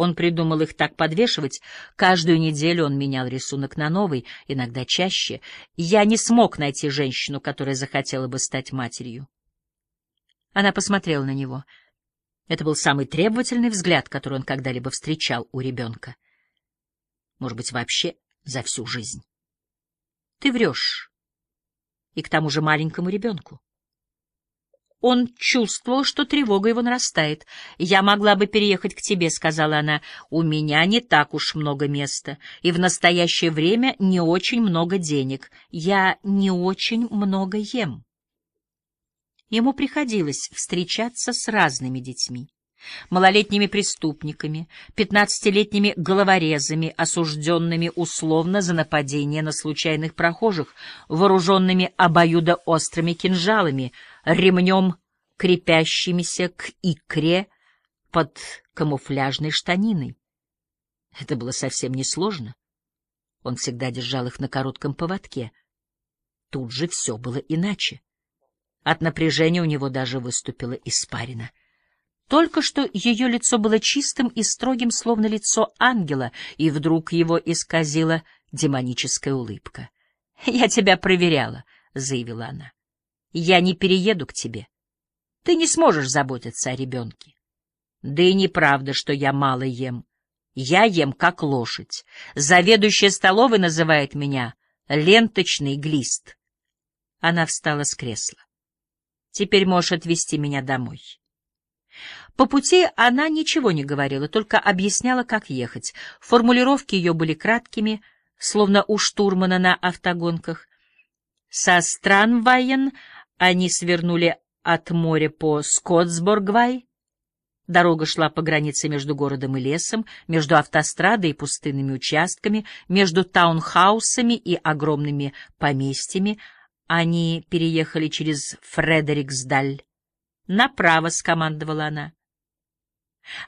Он придумал их так подвешивать. Каждую неделю он менял рисунок на новый, иногда чаще. Я не смог найти женщину, которая захотела бы стать матерью. Она посмотрела на него. Это был самый требовательный взгляд, который он когда-либо встречал у ребенка. Может быть, вообще за всю жизнь. Ты врешь. И к тому же маленькому ребенку. Он чувствовал, что тревога его нарастает. «Я могла бы переехать к тебе», — сказала она. «У меня не так уж много места, и в настоящее время не очень много денег. Я не очень много ем». Ему приходилось встречаться с разными детьми малолетними преступниками, пятнадцатилетними головорезами, осужденными условно за нападение на случайных прохожих, вооруженными обоюдоострыми кинжалами, ремнем, крепящимися к икре под камуфляжной штаниной. Это было совсем несложно. Он всегда держал их на коротком поводке. Тут же все было иначе. От напряжения у него даже выступила испарина. Только что ее лицо было чистым и строгим, словно лицо ангела, и вдруг его исказила демоническая улыбка. — Я тебя проверяла, — заявила она. — Я не перееду к тебе. Ты не сможешь заботиться о ребенке. Да и неправда, что я мало ем. Я ем как лошадь. Заведующая столовой называет меня ленточный глист. Она встала с кресла. Теперь можешь отвезти меня домой. По пути она ничего не говорила, только объясняла, как ехать. Формулировки ее были краткими, словно у штурмана на автогонках. Со Странвайен они свернули от моря по Скотсборгвай. Дорога шла по границе между городом и лесом, между автострадой и пустынными участками, между таунхаусами и огромными поместьями. Они переехали через Фредериксдаль. «Направо», — скомандовала она.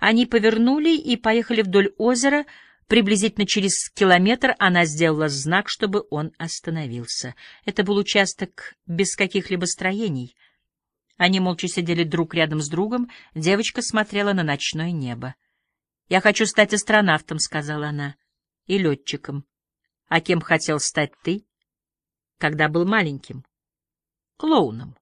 Они повернули и поехали вдоль озера. Приблизительно через километр она сделала знак, чтобы он остановился. Это был участок без каких-либо строений. Они молча сидели друг рядом с другом. Девочка смотрела на ночное небо. «Я хочу стать астронавтом», — сказала она, — «и летчиком». «А кем хотел стать ты?» «Когда был маленьким?» «Клоуном».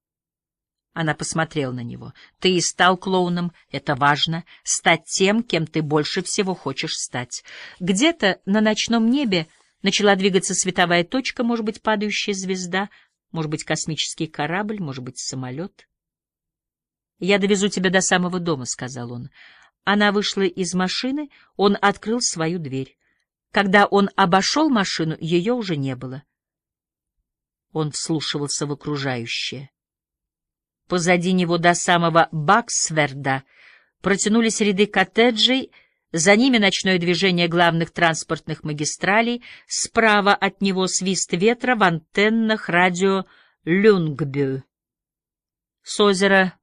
Она посмотрела на него. «Ты и стал клоуном, это важно, стать тем, кем ты больше всего хочешь стать. Где-то на ночном небе начала двигаться световая точка, может быть, падающая звезда, может быть, космический корабль, может быть, самолет. «Я довезу тебя до самого дома», — сказал он. Она вышла из машины, он открыл свою дверь. Когда он обошел машину, ее уже не было. Он вслушивался в окружающее. Позади него до самого Баксверда протянулись ряды коттеджей, за ними ночное движение главных транспортных магистралей, справа от него свист ветра в антеннах радио Люнгбю. С озера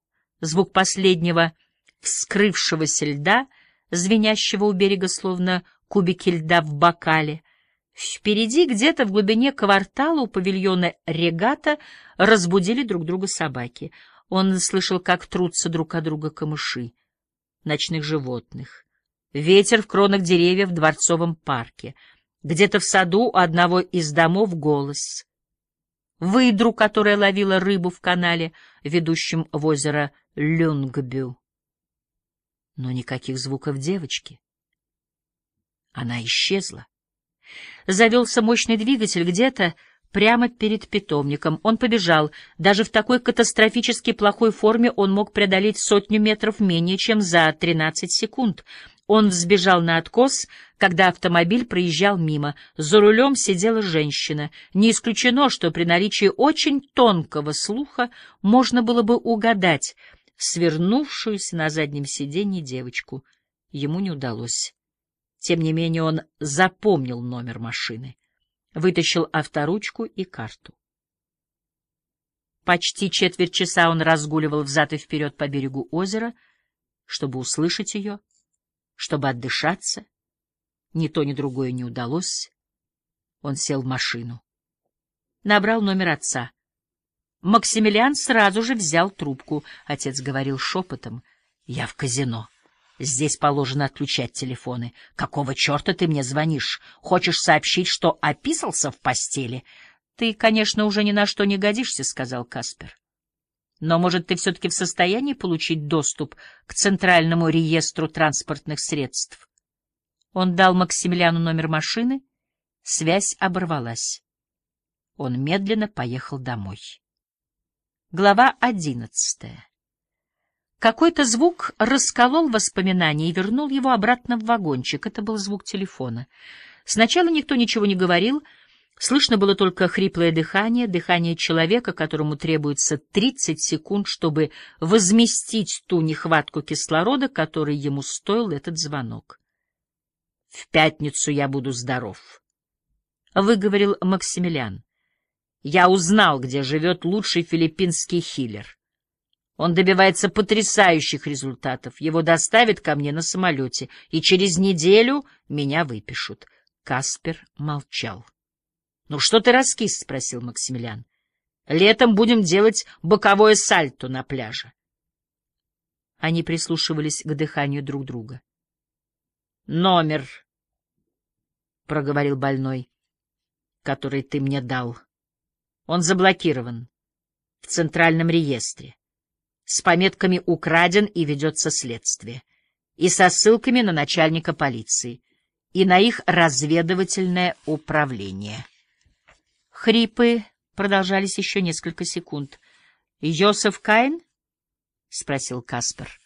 звук последнего вскрывшегося льда, звенящего у берега словно кубики льда в бокале. Впереди, где-то в глубине квартала у павильона «Регата» разбудили друг друга собаки — он слышал, как трутся друг от друга камыши, ночных животных, ветер в кронах деревьев в дворцовом парке, где-то в саду у одного из домов голос, выдру, которая ловила рыбу в канале, ведущем в озеро Люнгбю. Но никаких звуков девочки. Она исчезла. Завелся мощный двигатель где-то, прямо перед питомником. Он побежал. Даже в такой катастрофически плохой форме он мог преодолеть сотню метров менее, чем за 13 секунд. Он взбежал на откос, когда автомобиль проезжал мимо. За рулем сидела женщина. Не исключено, что при наличии очень тонкого слуха можно было бы угадать свернувшуюся на заднем сиденье девочку. Ему не удалось. Тем не менее он запомнил номер машины вытащил авторучку и карту. Почти четверть часа он разгуливал взад и вперед по берегу озера, чтобы услышать ее, чтобы отдышаться. Ни то, ни другое не удалось. Он сел в машину. Набрал номер отца. Максимилиан сразу же взял трубку. Отец говорил шепотом. — Я в казино. Здесь положено отключать телефоны. Какого черта ты мне звонишь? Хочешь сообщить, что описался в постели? Ты, конечно, уже ни на что не годишься, — сказал Каспер. Но, может, ты все-таки в состоянии получить доступ к Центральному реестру транспортных средств? Он дал Максимилиану номер машины. Связь оборвалась. Он медленно поехал домой. Глава одиннадцатая. Какой-то звук расколол воспоминания и вернул его обратно в вагончик. Это был звук телефона. Сначала никто ничего не говорил, слышно было только хриплое дыхание, дыхание человека, которому требуется 30 секунд, чтобы возместить ту нехватку кислорода, который ему стоил этот звонок. — В пятницу я буду здоров, — выговорил Максимилиан. — Я узнал, где живет лучший филиппинский хиллер. Он добивается потрясающих результатов. Его доставят ко мне на самолете, и через неделю меня выпишут. Каспер молчал. — Ну что ты раскис? — спросил Максимилиан. — Летом будем делать боковое сальто на пляже. Они прислушивались к дыханию друг друга. — Номер, — проговорил больной, — который ты мне дал. Он заблокирован в Центральном реестре с пометками «Украден» и ведется следствие, и со ссылками на начальника полиции, и на их разведывательное управление. Хрипы продолжались еще несколько секунд. «Йосеф Кайн?» — спросил Каспер.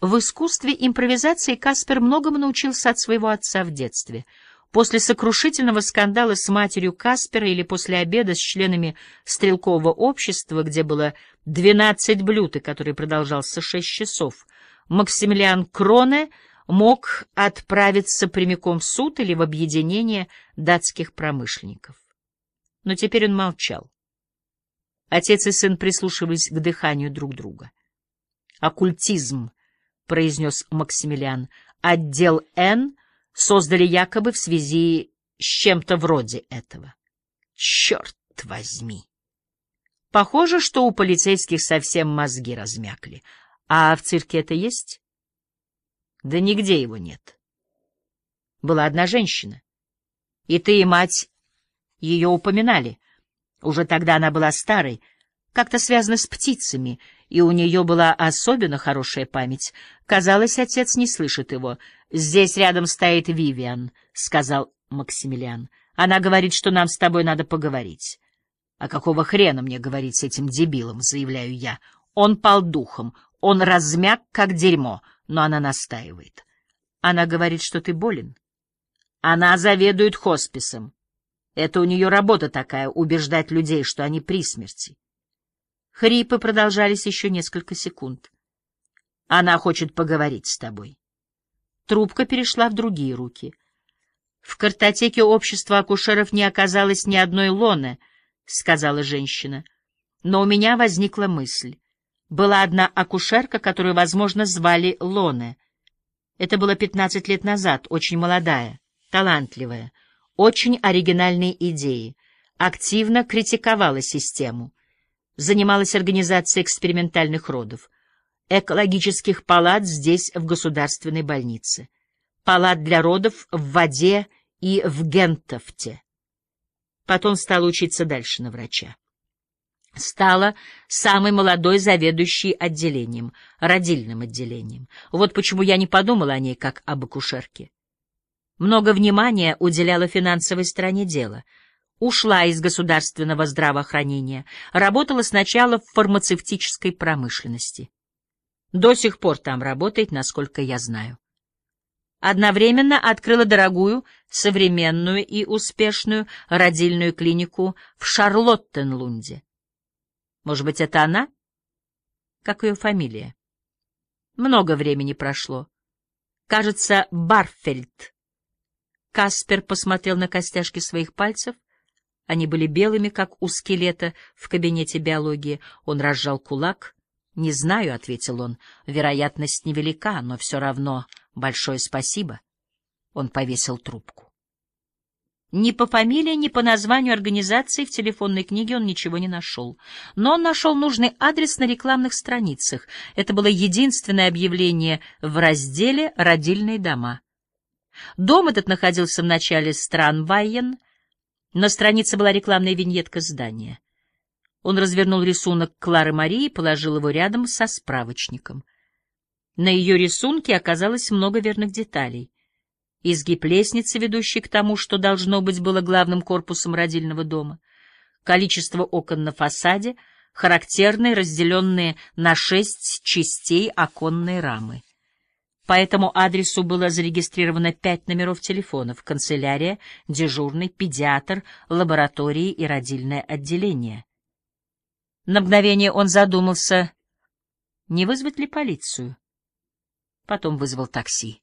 В искусстве импровизации Каспер многому научился от своего отца в детстве — После сокрушительного скандала с матерью Каспера или после обеда с членами стрелкового общества, где было двенадцать блюд, и который продолжался шесть часов, Максимилиан Кроне мог отправиться прямиком в суд или в объединение датских промышленников. Но теперь он молчал. Отец и сын прислушивались к дыханию друг друга. «Оккультизм», — произнес Максимилиан, — «отдел Н» создали якобы в связи с чем-то вроде этого. Черт возьми! Похоже, что у полицейских совсем мозги размякли. А в цирке это есть? Да нигде его нет. Была одна женщина. И ты, и мать ее упоминали. Уже тогда она была старой, как-то связана с птицами, и у нее была особенно хорошая память. Казалось, отец не слышит его. «Здесь рядом стоит Вивиан», — сказал Максимилиан. «Она говорит, что нам с тобой надо поговорить». «А какого хрена мне говорить с этим дебилом?» — заявляю я. «Он пал духом, он размяк, как дерьмо, но она настаивает». Она говорит, что ты болен. Она заведует хосписом. Это у нее работа такая — убеждать людей, что они при смерти. Хрипы продолжались еще несколько секунд. Она хочет поговорить с тобой. Трубка перешла в другие руки. В картотеке общества акушеров не оказалось ни одной лоны, — сказала женщина. Но у меня возникла мысль. Была одна акушерка, которую, возможно, звали Лоне. Это было пятнадцать лет назад, очень молодая, талантливая, очень оригинальные идеи, активно критиковала систему, занималась организацией экспериментальных родов экологических палат здесь, в государственной больнице, палат для родов в воде и в Гентофте. Потом стала учиться дальше на врача. Стала самой молодой заведующей отделением, родильным отделением. Вот почему я не подумала о ней как об акушерке. Много внимания уделяла финансовой стороне дела. Ушла из государственного здравоохранения, работала сначала в фармацевтической промышленности. До сих пор там работает, насколько я знаю. Одновременно открыла дорогую, современную и успешную родильную клинику в Шарлоттенлунде. Может быть, это она? Как ее фамилия? Много времени прошло. Кажется, Барфельд. Каспер посмотрел на костяшки своих пальцев. Они были белыми, как у скелета в кабинете биологии. Он разжал кулак — «Не знаю», — ответил он. «Вероятность невелика, но все равно большое спасибо». Он повесил трубку. Ни по фамилии, ни по названию организации в телефонной книге он ничего не нашел. Но он нашел нужный адрес на рекламных страницах. Это было единственное объявление в разделе «Родильные дома». Дом этот находился в начале Странвайен. На странице была рекламная виньетка здания. Он развернул рисунок Клары Марии и положил его рядом со справочником. На ее рисунке оказалось много верных деталей изгиб лестницы, ведущей к тому, что должно быть было главным корпусом родильного дома, количество окон на фасаде, характерные, разделенные на шесть частей оконные рамы. По этому адресу было зарегистрировано пять номеров телефонов — канцелярия, дежурный, педиатр, лаборатории и родильное отделение. На мгновение он задумался, не вызвать ли полицию. Потом вызвал такси.